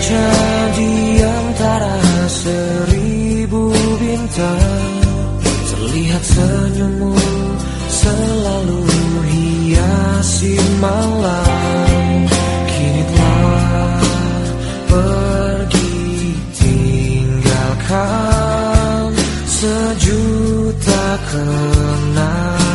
Baca antara seribu bintang Terlihat senyummu selalu hiasi malam. Kini telah pergi tinggalkan sejuta kenangan.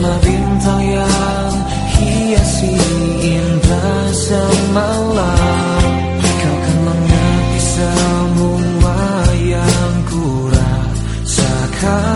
Sesama bintang yang hiasi indah semalam Kau kan mengerti semua yang kura rasakan.